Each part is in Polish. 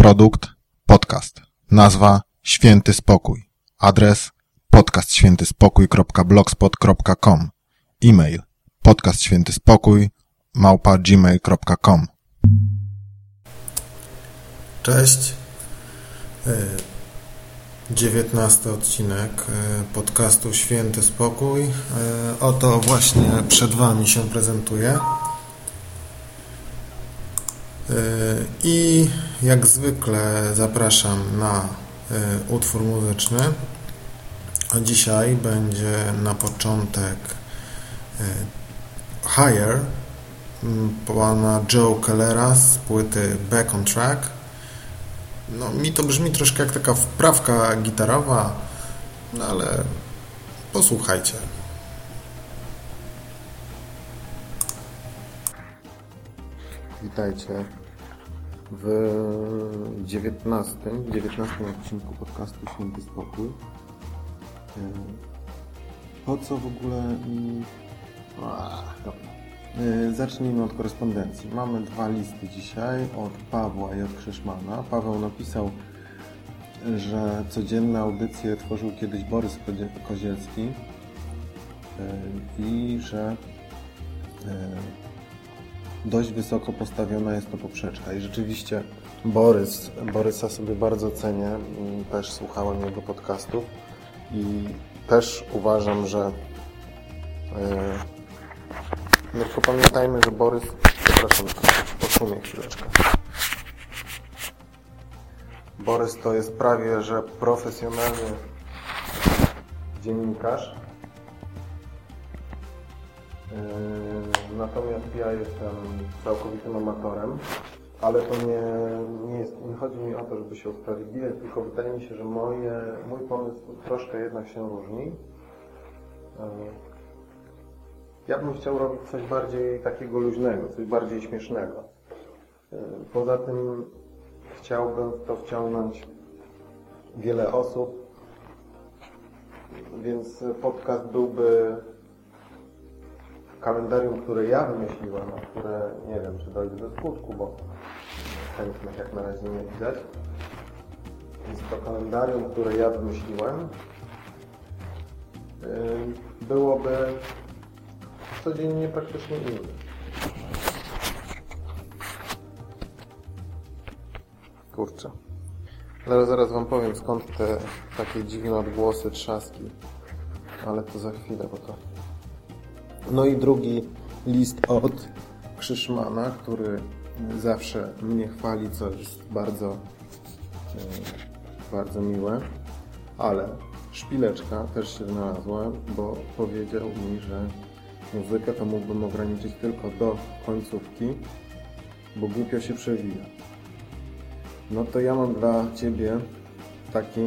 Produkt podcast. Nazwa Święty Spokój. Adres podcastświętyspokój.blogspot.com. E-mail podcastświętyspokój małpa gmail.com. Cześć. Y, dziewiętnasty odcinek y, podcastu Święty Spokój. Y, oto właśnie przed Wami się prezentuje. I jak zwykle zapraszam na utwór muzyczny. A dzisiaj będzie na początek Higher pana Joe Kellera z płyty Back on Track. No, mi to brzmi troszkę jak taka wprawka gitarowa, no ale posłuchajcie. Witajcie w 19, 19 odcinku podcastu Święty Spokój. Po co w ogóle... Dobra. E, zacznijmy od korespondencji. Mamy dwa listy dzisiaj od Pawła i od Krzyszmana. Paweł napisał, że codzienne audycje tworzył kiedyś Borys Kozielski e, i że e, dość wysoko postawiona jest to poprzeczka. I rzeczywiście Borys, Borysa sobie bardzo cenię. Też słuchałem jego podcastów i też uważam, że no tylko pamiętajmy, że Borys... Przepraszam, posunie chwileczkę. Borys to jest prawie, że profesjonalny dziennikarz. Yy, natomiast ja jestem całkowitym amatorem, ale to nie, nie, jest, nie chodzi mi o to, żeby się usprawiedliwiać, tylko wydaje mi się, że moje, mój pomysł troszkę jednak się różni. Ja bym chciał robić coś bardziej takiego luźnego, coś bardziej śmiesznego. Poza tym chciałbym w to wciągnąć wiele osób, więc podcast byłby kalendarium, które ja wymyśliłem, a które nie wiem, czy dojdzie do skutku, bo chętnych jak na razie nie widać. To kalendarium, które ja wymyśliłem, byłoby codziennie praktycznie inny. Kurczę. Ale zaraz Wam powiem skąd te takie dziwne odgłosy, trzaski. Ale to za chwilę, bo to... No i drugi list od Krzyszmana, który zawsze mnie chwali, co jest bardzo, e, bardzo miłe. Ale szpileczka też się znalazła, bo powiedział mi, że muzykę, to mógłbym ograniczyć tylko do końcówki, bo głupio się przewija. No to ja mam dla Ciebie taki,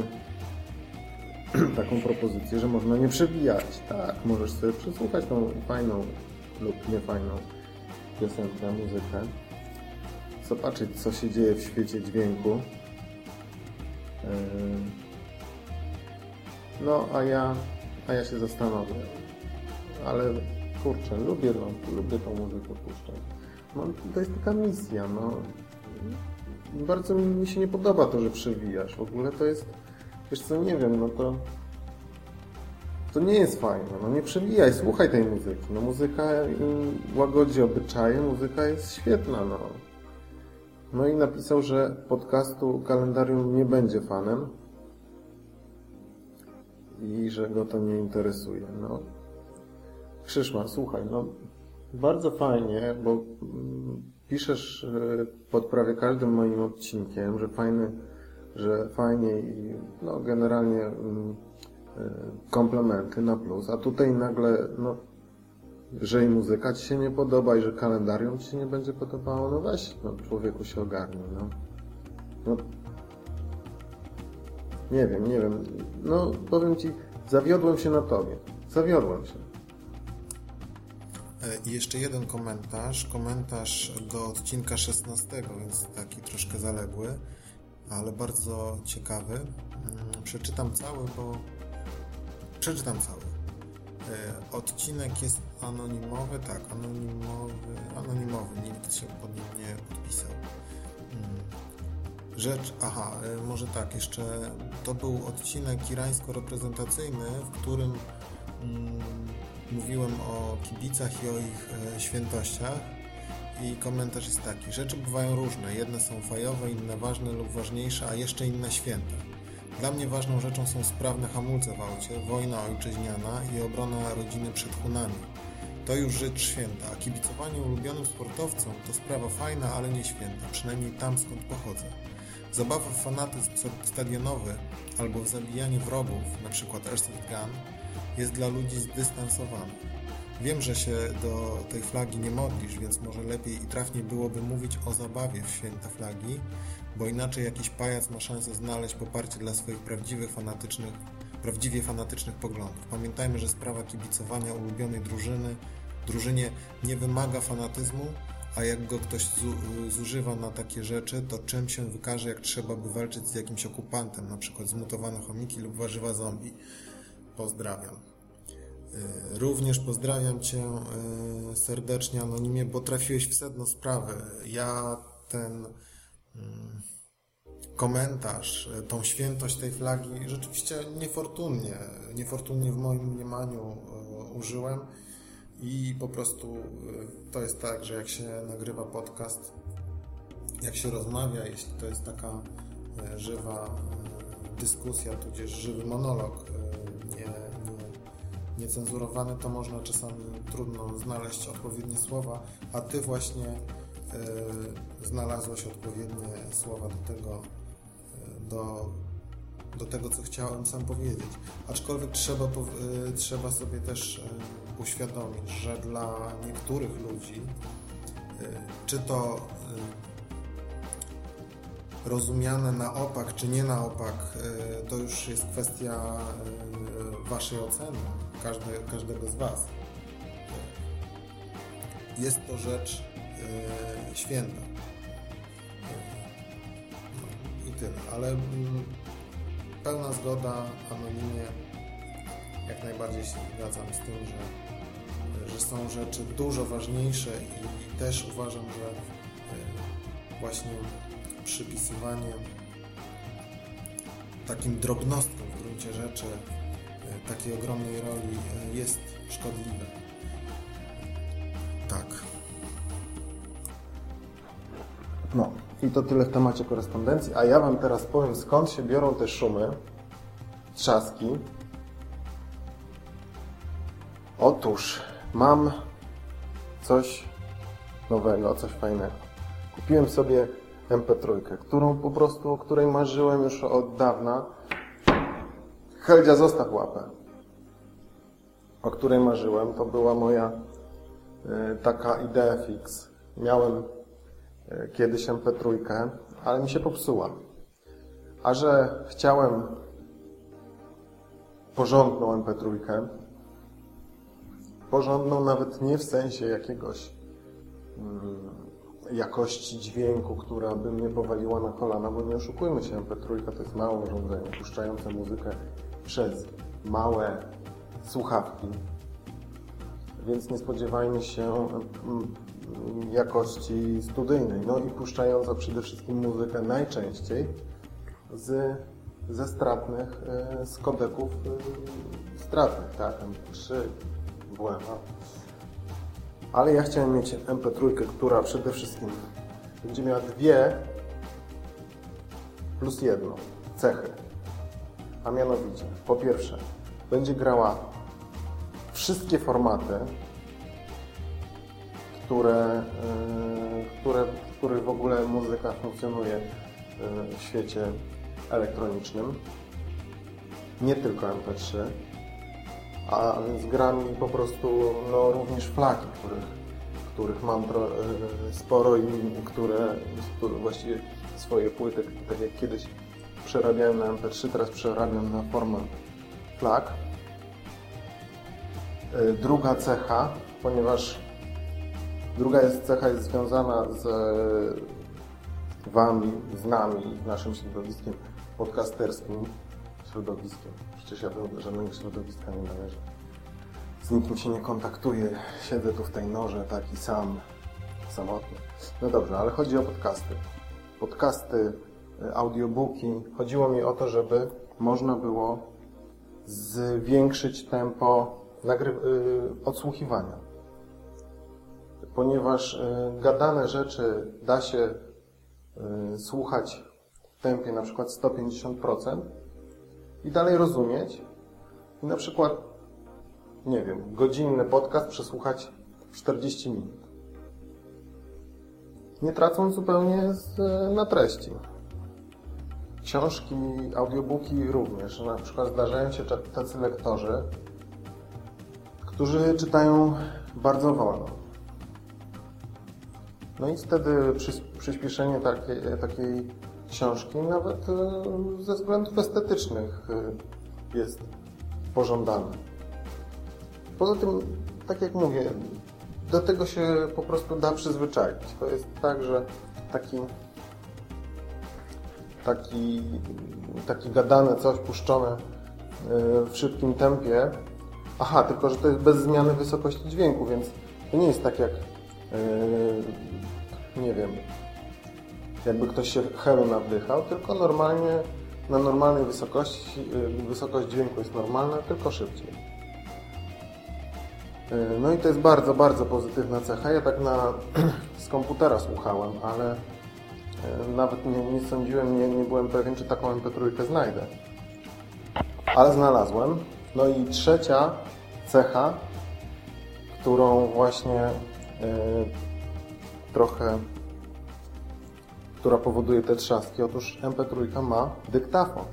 taką propozycję, że można nie przewijać. Tak, możesz sobie przesłuchać tą fajną lub niefajną piosenkę, muzykę, zobaczyć, co się dzieje w świecie dźwięku. Yy, no, a ja, a ja się zastanowię. Ale kurczę, lubię, no, lubię tą muzykę puszczać. No, to jest taka misja, no. Bardzo mi, się nie podoba to, że przewijasz. W ogóle to jest, wiesz co, nie wiem, no to to nie jest fajne. No nie przewijaj, słuchaj tej muzyki. No muzyka łagodzi obyczaje, muzyka jest świetna, no. No i napisał, że podcastu kalendarium nie będzie fanem i że go to nie interesuje. No, Krzyszman, słuchaj, no bardzo fajnie, bo mm, piszesz e, pod prawie każdym moim odcinkiem, że fajny, że fajnie i no generalnie mm, e, komplementy na plus, a tutaj nagle, no, że i muzyka Ci się nie podoba i że kalendarium Ci się nie będzie podobało, no weź, no człowieku się ogarnij, no. no. Nie wiem, nie wiem, no powiem Ci, zawiodłem się na Tobie, zawiodłem się. I jeszcze jeden komentarz, komentarz do odcinka 16, więc taki troszkę zaległy, ale bardzo ciekawy. Mm, przeczytam cały, bo przeczytam cały. E, odcinek jest anonimowy, tak, anonimowy, anonimowy, nikt się pod nim nie podpisał. Mm. rzecz, aha, e, może tak, jeszcze to był odcinek irańsko-reprezentacyjny, w którym mm, mówiłem o kibicach i o ich e, świętościach i komentarz jest taki, rzeczy bywają różne, jedne są fajowe, inne ważne lub ważniejsze, a jeszcze inne święte. Dla mnie ważną rzeczą są sprawne hamulce w aucie, wojna ojczyźniana i obrona rodziny przed hunami. To już rzecz święta, a kibicowanie ulubionym sportowcom to sprawa fajna, ale nie święta, przynajmniej tam skąd pochodzę. Zabawa w fanatyzm stadionowy albo w zabijanie wrogów, np. Airsoft Gun, jest dla ludzi zdystansowana. Wiem, że się do tej flagi nie modlisz, więc może lepiej i trafniej byłoby mówić o zabawie w święta flagi, bo inaczej jakiś pajac ma szansę znaleźć poparcie dla swoich prawdziwych fanatycznych, prawdziwie fanatycznych poglądów. Pamiętajmy, że sprawa kibicowania ulubionej drużyny, drużynie nie wymaga fanatyzmu, a jak go ktoś zużywa na takie rzeczy, to czym się wykaże, jak trzeba by walczyć z jakimś okupantem, na przykład zmutowane chomiki lub warzywa zombie. Pozdrawiam. Y, również pozdrawiam Cię y, serdecznie, anonimie, bo trafiłeś w sedno sprawy. Ja ten mm, komentarz, y, tą świętość tej flagi rzeczywiście niefortunnie, niefortunnie w moim mniemaniu użyłem i po prostu to jest tak, że jak się nagrywa podcast, jak się rozmawia, jeśli to jest taka żywa dyskusja, tudzież żywy monolog, niecenzurowany, to można czasami trudno znaleźć odpowiednie słowa, a Ty właśnie y, znalazłeś odpowiednie słowa do tego, y, do, do tego, co chciałem sam powiedzieć. Aczkolwiek trzeba, y, trzeba sobie też uświadomić, że dla niektórych ludzi, czy to rozumiane na opak, czy nie na opak, to już jest kwestia Waszej oceny każde, każdego z Was. Jest to rzecz święta. I tyle. Ale yy, pełna zgoda, anonimie, jak najbardziej się zgadzam z tym, że, że są rzeczy dużo ważniejsze i, też uważam, że właśnie przypisywanie takim drobnostkom w gruncie rzeczy takiej ogromnej roli e, jest szkodliwe. Tak. No, i to tyle w temacie korespondencji, a ja Wam teraz powiem, skąd się biorą te szumy, trzaski. Otóż mam coś nowego, coś fajnego. Kupiłem sobie MP3, którą po prostu, o której marzyłem już od dawna Heldzia, zostaw łapę, o której marzyłem. To była moja y, taka idea fix. Miałem y, kiedyś MP3, ale mi się popsuła. A że chciałem porządną MP3, porządną nawet nie w sensie jakiegoś mm, jakości dźwięku, która by mnie powaliła na kolana, bo nie oszukujmy się, MP3 to jest małe urządzenie, puszczające muzykę przez małe słuchawki, więc nie spodziewajmy się mm, jakości studyjnej. No i puszczająca przede wszystkim muzykę najczęściej z, ze stratnych, e, z kodeków e, stratnych, tak, M3, WMA. Ale ja chciałem mieć MP3, która przede wszystkim będzie miała dwie plus jedną cechy. A mianowicie, po pierwsze, będzie grała wszystkie formaty, które, yy, które, w których w ogóle muzyka funkcjonuje yy, w świecie elektronicznym. Nie tylko MP3, a więc gra mi po prostu no, również flagi, których, których mam tro, yy, sporo i które, które właściwie swoje płyty, tak jak kiedyś przerabiałem na MP3, teraz przerabiam na format FLAC. E, druga cecha, ponieważ druga jest cecha jest związana z Wami, z nami, z naszym środowiskiem podcasterskim, środowiskiem. Przecież ja do żadnego środowiska nie należę. Z nikim się nie kontaktuję, siedzę tu w tej norze taki sam, samotny. No dobrze, ale chodzi o podcasty. Podcasty y, audiobooki. Chodziło mi o to, żeby można było zwiększyć tempo nagry- y, odsłuchiwania. Ponieważ y, gadane rzeczy da się słuchać w tempie na przykład 150% i dalej rozumieć i na przykład, nie wiem, godzinny podcast przesłuchać w 40 minut. Nie tracąc zupełnie z, na treści. Książki, audiobooki również. Na przykład zdarzają się tacy lektorzy, którzy czytają bardzo wolno. No i wtedy przys- przyspieszenie takiej, takiej książki nawet e, ze względów estetycznych e, jest pożądane. Poza tym, tak jak mówię, do tego się po prostu da przyzwyczaić. To jest tak, że taki taki, taki gadane coś puszczone e, w szybkim tempie. Aha, tylko że to jest bez zmiany wysokości dźwięku, więc to nie jest tak jak nie wiem, jakby ktoś się helu nawdychał, tylko normalnie na normalnej wysokości e, wysokość dźwięku jest normalna, tylko szybciej. E, No i to jest bardzo, bardzo pozytywna cecha. Ja tak na, z komputera słuchałem, ale e, nawet nie, nie sądziłem, nie, nie byłem pewien, czy taką MP3 znajdę. Ale znalazłem. No i trzecia cecha, którą właśnie trochę, która powoduje te trzaski. Otóż MP3 ma dyktafon.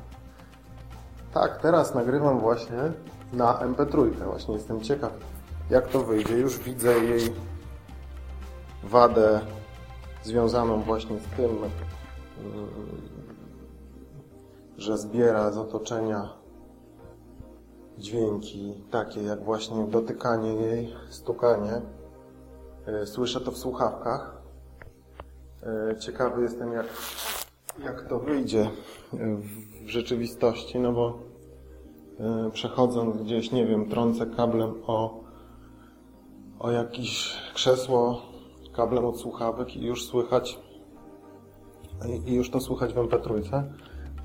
Tak, teraz nagrywam właśnie na MP3. Właśnie jestem ciekaw, jak to wyjdzie. Już widzę jej wadę związaną właśnie z tym, mm, że zbiera z otoczenia dźwięki takie jak właśnie dotykanie jej, stukanie. E, Słyszę to w słuchawkach. E, Ciekawy jestem, jak, jak to wyjdzie w- rzeczywistości, no bo e, przechodząc gdzieś, nie wiem, trącę kablem o, o jakieś krzesło, kablem od słuchawek i już słychać i już to słychać w MP3,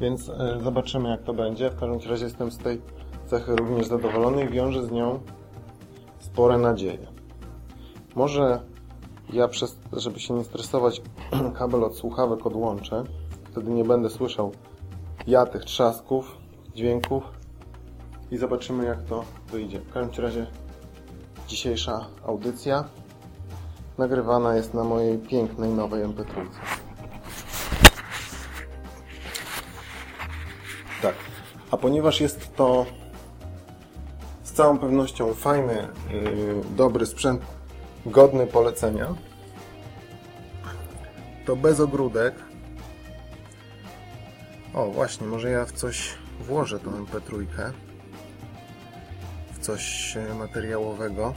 więc e, zobaczymy jak to będzie. W każdym razie jestem z tej cechy również zadowolony i wiążę z nią spore nadzieje. Może ja, przez, żeby się nie stresować, kabel od słuchawek odłączę. Wtedy nie będę słyszał ja tych trzasków, dźwięków i zobaczymy jak to wyjdzie. W każdym razie dzisiejsza audycja nagrywana jest na mojej pięknej nowej MP3. Tak. A ponieważ jest to z całą pewnością fajny, yy, dobry sprzęt, godny polecenia, to bez ogródek. O, właśnie, może ja w coś włożę tą MP3. W coś e, materiałowego.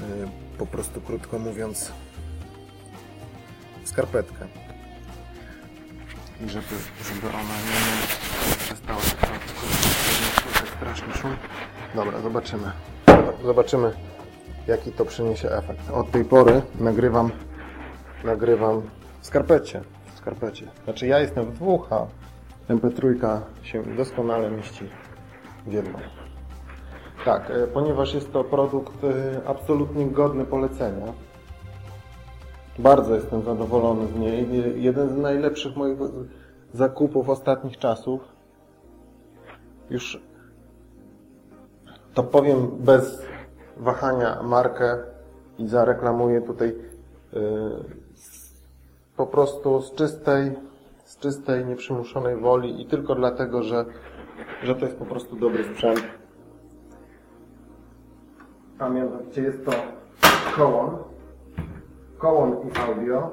Yy, Po prostu krótko mówiąc, w skarpetkę i żeby, żeby ona nie przestała straszny szum. Dobra, zobaczymy. Zobaczymy, jaki to przyniesie efekt. Od tej pory nagrywam, nagrywam w skarpecie. W skarpecie. Znaczy ja jestem w dwóch, a MP3 się doskonale mieści w jedną. Tak, e, ponieważ jest to produkt e, absolutnie godny polecenia, bardzo jestem zadowolony z niej. Jeden z najlepszych moich zakupów ostatnich czasów. Już to powiem bez wahania markę i zareklamuję tutaj z- po prostu z czystej, z czystej, nieprzymuszonej woli i tylko dlatego, że, że to jest po prostu dobry sprzęt. A mianowicie jest to kołon. Kołon i audio.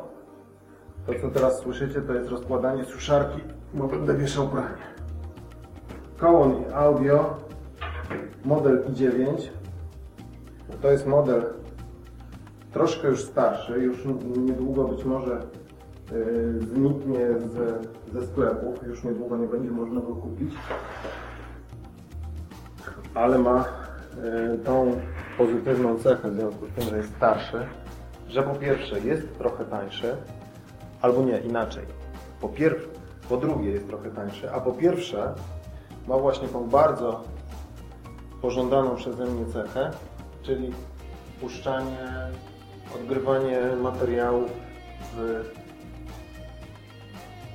To co teraz słyszycie to jest rozkładanie suszarki, bo będę wieszał pranie. Kołon i audio. Model i9. To jest model troszkę już starszy, już niedługo być może yy, zniknie z, ze sklepów, już niedługo nie będzie można go kupić. Ale ma yy, tą pozytywną cechę w związku z tym, że jest starszy, że po pierwsze jest trochę tańszy, Albo nie, inaczej. Po, pierw, po drugie jest trochę tańszy, a po pierwsze ma właśnie tą bardzo pożądaną przeze mnie cechę, czyli puszczanie, odgrywanie materiałów w,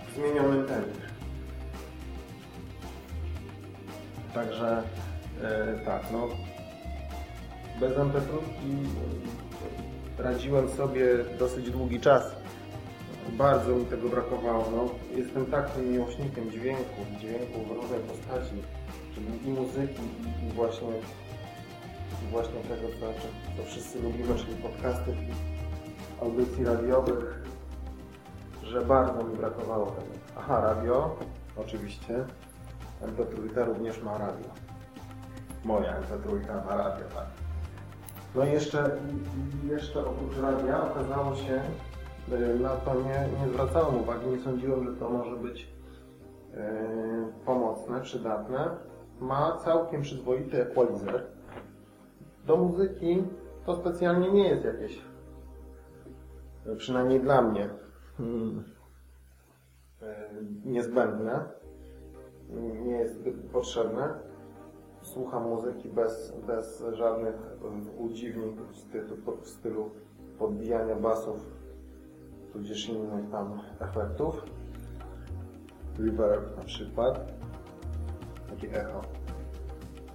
w zmienionym tempie. Także e, tak, no bez mp radziłem sobie dosyć długi czas. Bardzo mi tego brakowało. No, jestem takim miłośnikiem dźwięku, dźwięku w różnej postaci, czyli i muzyki, i, właśnie, właśnie tego, co, co wszyscy lubimy, czyli podcastów i audycji radiowych, że bardzo mi brakowało tego. Aha, radio, oczywiście. MP3 również ma radio. Moja MP3 ma radio, tak. No i jeszcze, jeszcze oprócz radia okazało się, y, na to nie, nie zwracałem uwagi, nie sądziłem, że to może być yy, pomocne, przydatne. Ma całkiem przyzwoity equalizer. Do muzyki to specjalnie nie jest jakieś, y, przynajmniej dla mnie, yy, niezbędne, nie jest potrzebne słucham muzyki bez, bez żadnych udziwnień w stylu, w stylu podbijania basów, tudzież innych tam efektów. Reverb na przykład, takie echo.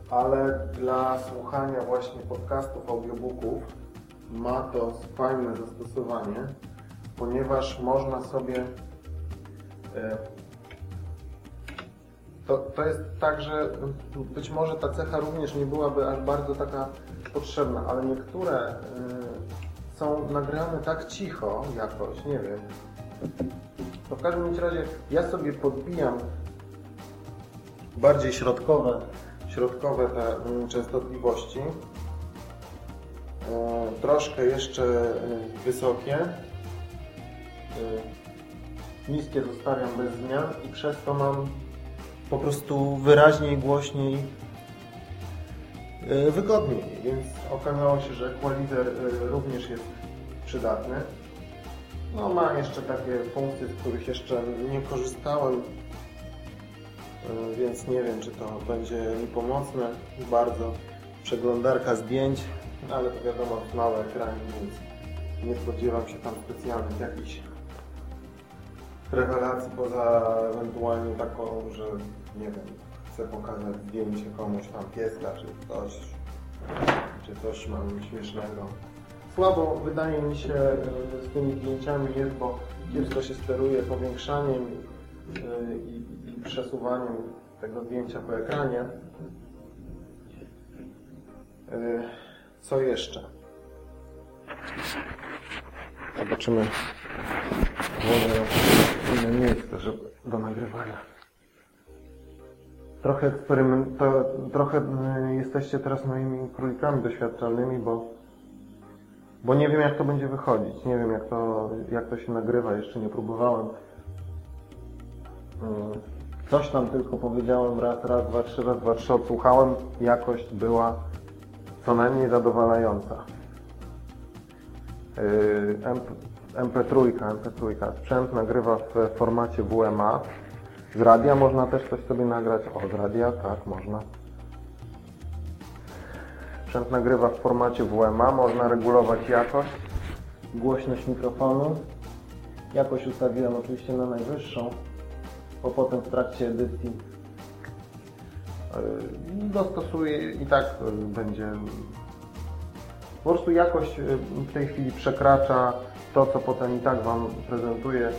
Ale dla słuchania właśnie podcastów, audiobooków ma to fajne zastosowanie, ponieważ można sobie e, to, to jest tak, że być może ta cecha również nie byłaby aż bardzo taka potrzebna, ale niektóre y, są nagrane tak cicho jakoś, nie wiem. To w każdym razie ja sobie podbijam bardziej środkowe, środkowe te y, częstotliwości. Y, troszkę jeszcze y, wysokie. Y, niskie zostawiam bez zmian i przez to mam po prostu wyraźniej, głośniej, e, wygodniej, więc okazało się, że equalizer e, również jest przydatny. No ma jeszcze takie funkcje, z których jeszcze nie korzystałem, e, więc nie wiem, czy to będzie mi pomocne bardzo. Przeglądarka zdjęć, ale to wiadomo, małe ekrany, więc nie spodziewam się tam specjalnych jakichś rewelacji poza ewentualnie taką, że nie wiem, chcę pokazać zdjęcie komuś tam pieska, czy coś, czy coś mam śmiesznego. Słabo wydaje mi się e, z tymi zdjęciami jest, bo kiepsko się steruje powiększaniem e, i przesuwaniem tego zdjęcia po ekranie. E, co jeszcze? Zobaczymy inne miejsce żeby, do nagrywania. Trochę eksperyment, to, trochę jesteście teraz moimi królikami doświadczalnymi, bo, bo nie wiem jak to będzie wychodzić. Nie wiem jak to, jak to się nagrywa, jeszcze nie próbowałem. Y, coś tam tylko powiedziałem raz, raz, dwa, trzy, raz, dwa, trzy odsłuchałem. Jakość była co najmniej zadowalająca. Y, MP3, MP3. Sprzęt nagrywa w formacie WMA. Z radia można też coś sobie nagrać. O, z radia, tak, można. Sprzęt nagrywa w formacie WMA. Można regulować jakość, głośność mikrofonu. Jakość ustawiłem oczywiście na najwyższą, bo potem w trakcie edycji dostosuję i tak będzie po prostu jakość yy, w tej chwili przekracza to, co potem i tak Wam prezentuję e,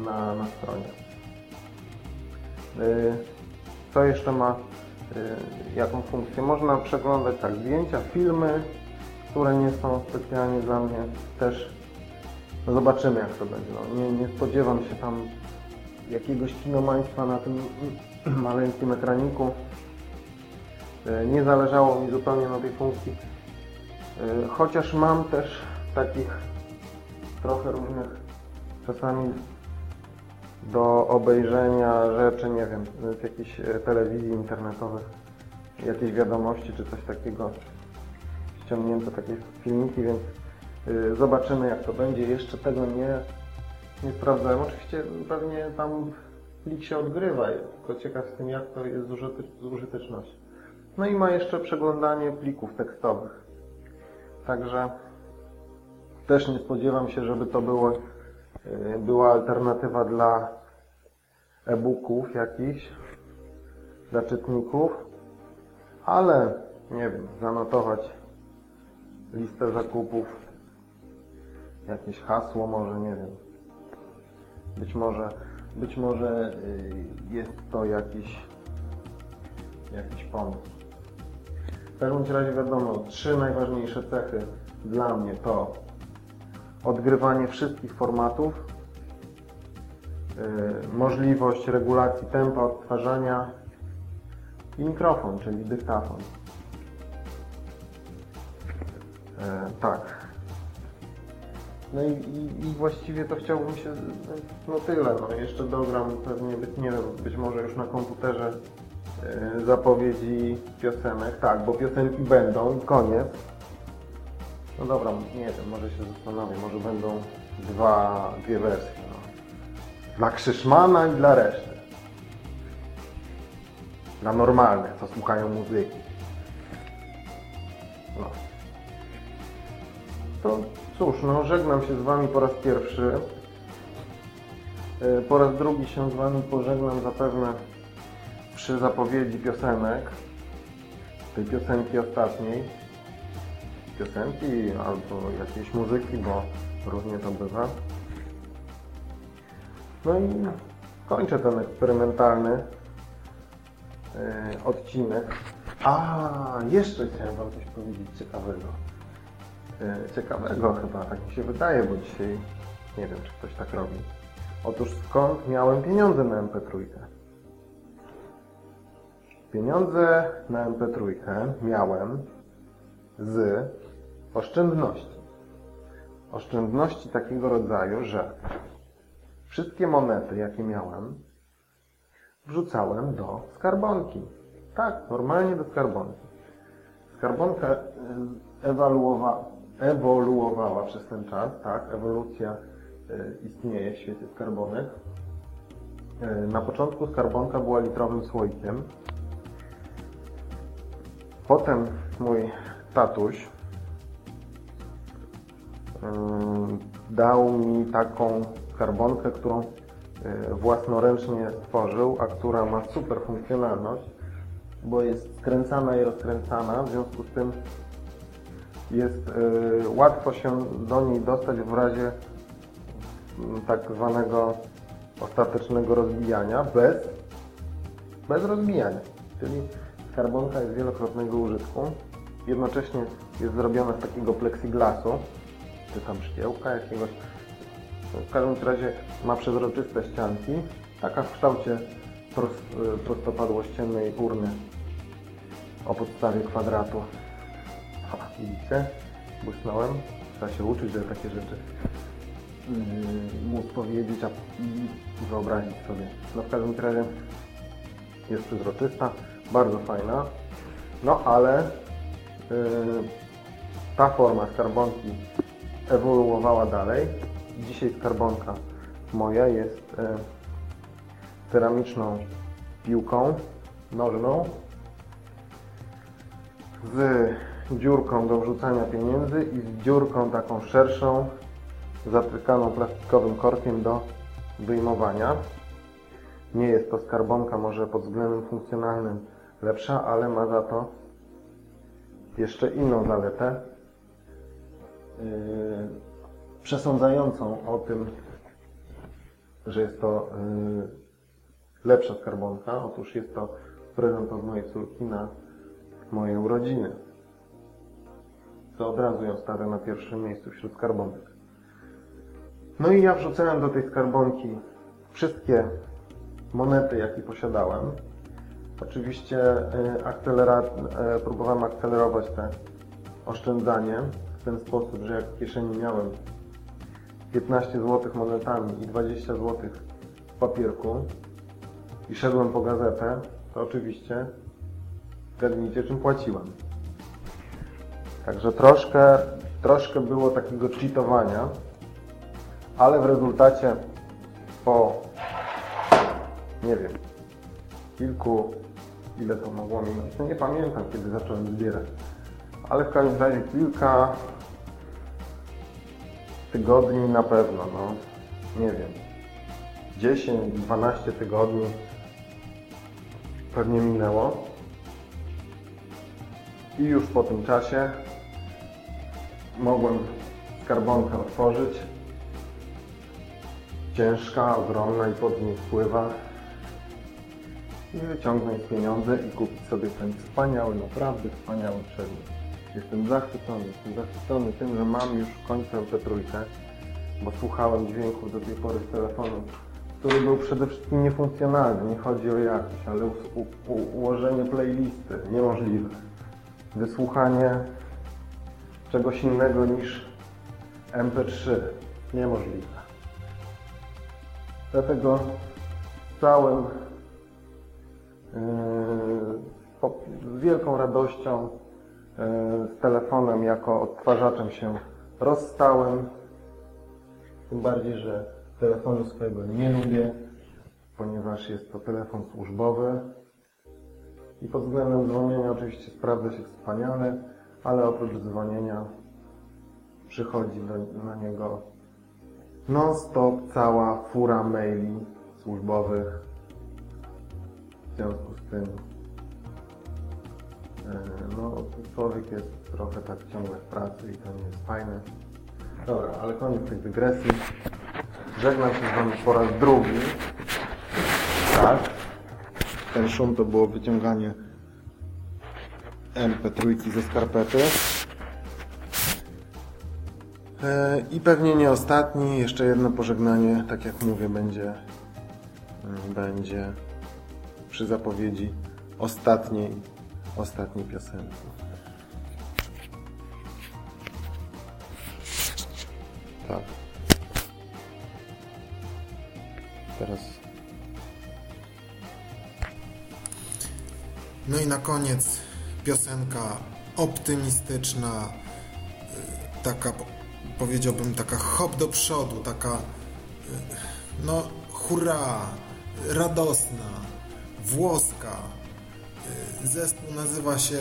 na, na stronie. E, co jeszcze ma e, jaką funkcję? Można przeglądać tak zdjęcia, filmy, które nie są specjalnie dla mnie też no zobaczymy jak to będzie. No, nie, nie spodziewam się tam jakiegoś kinomaństwa na tym maleńkim ekraniku. Nie zależało mi zupełnie na tej funkcji. Chociaż mam też takich trochę różnych czasami do obejrzenia rzeczy, nie wiem, z jakichś e, telewizji internetowych, jakieś wiadomości czy coś takiego, ściągnięte takie filmiki, więc zobaczymy jak to będzie. Jeszcze tego nie nie sprawdzałem. Oczywiście pewnie tam plik się odgrywa, tylko ciekaw jestem jak to jest z użyteczności. No i ma jeszcze przeglądanie plików tekstowych. Także też nie spodziewam się, żeby to było, e, była alternatywa dla e-booków jakichś, dla czytników, ale nie wiem, zanotować listę zakupów, jakieś hasło może, nie wiem. Być może, być może y, jest to jakiś, jakiś pomysł. W każdym razie wiadomo, trzy najważniejsze cechy dla mnie to odgrywanie wszystkich formatów, yy, możliwość regulacji tempa odtwarzania i mikrofon, czyli dyktafon. Yy, tak. No i, i, i, właściwie to chciałbym się, no tyle, no jeszcze dogram pewnie, nie wiem, być może już na komputerze yy, zapowiedzi piosenek, tak, bo piosenki będą i koniec. No dobra, nie wiem, może się zastanowię, może będą dwa, dwie wersje. No. Dla Krzyszmana i dla reszty. Dla normalnych, co słuchają muzyki. No. To cóż, no żegnam się z Wami po raz pierwszy. E, po raz drugi się z Wami pożegnam zapewne przy zapowiedzi piosenek. Tej piosenki ostatniej piosenki albo jakiejś muzyki, bo różnie to bywa. No i kończę ten eksperymentalny yy, odcinek. A, jeszcze chciałem Wam coś powiedzieć ciekawego. Yy, ciekawego chyba, tak mi się wydaje, bo dzisiaj nie wiem, czy ktoś tak robi. Otóż skąd miałem pieniądze na MP3? Pieniądze na MP3 miałem z oszczędności. Oszczędności takiego rodzaju, że wszystkie monety, jakie miałem, wrzucałem do skarbonki. Tak, normalnie do skarbonki. Skarbonka e, ewoluowa, ewoluowała przez ten czas, tak, ewolucja e, istnieje w świecie skarbonek. E, na początku skarbonka była litrowym słoikiem. Potem mój tatuś dał mi taką skarbonkę, którą e, własnoręcznie stworzył, a która ma super funkcjonalność, bo jest skręcana i rozkręcana, w związku z tym jest e, łatwo się do niej dostać w razie tak zwanego ostatecznego rozbijania bez, bez rozbijania. Czyli skarbonka jest wielokrotnego użytku. Jednocześnie jest zrobiona z takiego plexiglasu, czy tam szkiełka jakiegoś. W każdym razie ma przezroczyste ścianki, taka w kształcie prostopadłościennej urny o podstawie kwadratu. Widzicie? Błysnąłem. Trzeba się uczyć, żeby takie rzeczy yy, móc powiedzieć a, wyobrazić sobie. No w każdym razie jest przezroczysta, bardzo fajna. No ale yy, ta forma skarbonki ewoluowała dalej. Dzisiaj skarbonka moja jest e, ceramiczną piłką nożną z dziurką do wrzucania pieniędzy i z dziurką taką szerszą, zatrykaną plastikowym korkiem do wyjmowania. Nie jest to skarbonka może pod względem funkcjonalnym lepsza, ale ma za to jeszcze inną zaletę, Y, przesądzającą o tym, że jest to y, lepsza skarbonka. Otóż jest to prezent od mojej córki na moje urodziny. Co od razu ją stawia na pierwszym miejscu wśród skarbonek. No i ja wrzucałem do tej skarbonki wszystkie monety, jakie posiadałem. Oczywiście y, akcelera... próbowałem akcelerować te oszczędzanie w ten sposób, że jak w kieszeni miałem 15 zł monetami i 20 zł w papierku i szedłem po gazetę, to oczywiście zgadnijcie czym płaciłem. Także troszkę, troszkę było takiego cheatowania, ale w rezultacie po, nie wiem, kilku, ile to mogło minąć, no nie pamiętam, kiedy zacząłem zbierać, ale w każdym razie kilka tygodni na pewno, no, nie wiem, 10-12 tygodni pewnie minęło. I już po tym czasie mogłem skarbonkę otworzyć. Ciężka, ogromna i pod niej wpływa. I wyciągnąć pieniądze i kupić sobie ten wspaniały, naprawdę wspaniały przedmiot. Jestem zachwycony, jestem zachwycony tym, że mam już w końcu MP3, bo słuchałem dźwięków do tej pory z telefonu, który był przede wszystkim niefunkcjonalny. Nie chodzi o jakość, ale ułożenie playlisty niemożliwe wysłuchanie czegoś innego niż MP3 niemożliwe. Dlatego całym yy, z wielką radością yy, z telefonem jako odtwarzaczem się rozstałem. Tym bardziej, że telefonu swojego nie lubię, ponieważ jest to telefon służbowy. I pod względem dzwonienia oczywiście sprawdza się wspaniale, ale oprócz dzwonienia przychodzi do, na niego non-stop cała fura maili służbowych. W związku z tym e, no, człowiek jest trochę tak ciągle w pracy i to nie jest fajne. Dobra, ale koniec tej dygresji. Żegnam się z Wami po raz drugi. Tak. Ten szum to było wyciąganie MP3 ze skarpety. E, I pewnie nie ostatni, jeszcze jedno pożegnanie, tak jak mówię, będzie, mm, będzie przy zapowiedzi ostatniej, ostatniej piosenki. Tak. Teraz No i na koniec piosenka optymistyczna, y, taka powiedziałbym taka hop do przodu, taka y, no hurra, radosna, włoska. Y, zespół nazywa się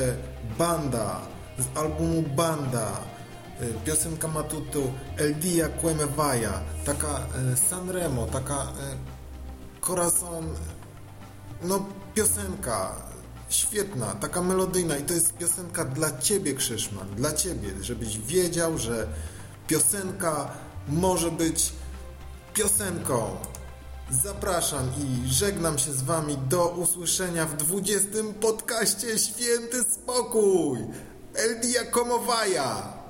Banda z albumu Banda. Piosenka ma tytuł El Dia Queme Vaya, taka Sanremo, taka Corazon, no piosenka świetna, taka melodyjna i to jest piosenka dla Ciebie, Krzyszman, dla Ciebie, żebyś wiedział, że piosenka może być piosenką. Zapraszam i żegnam się z Wami do usłyszenia w 20. podcaście Święty Spokój. El Dia Komowaja.